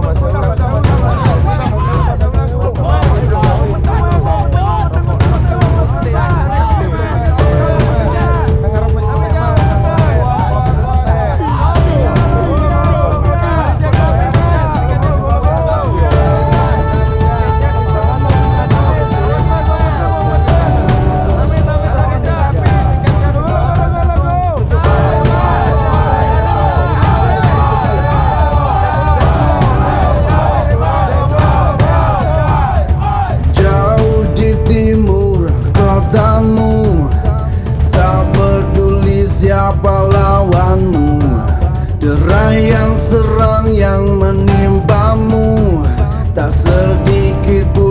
Vamos a yang serang yang menimpamu. Tak sedikit pun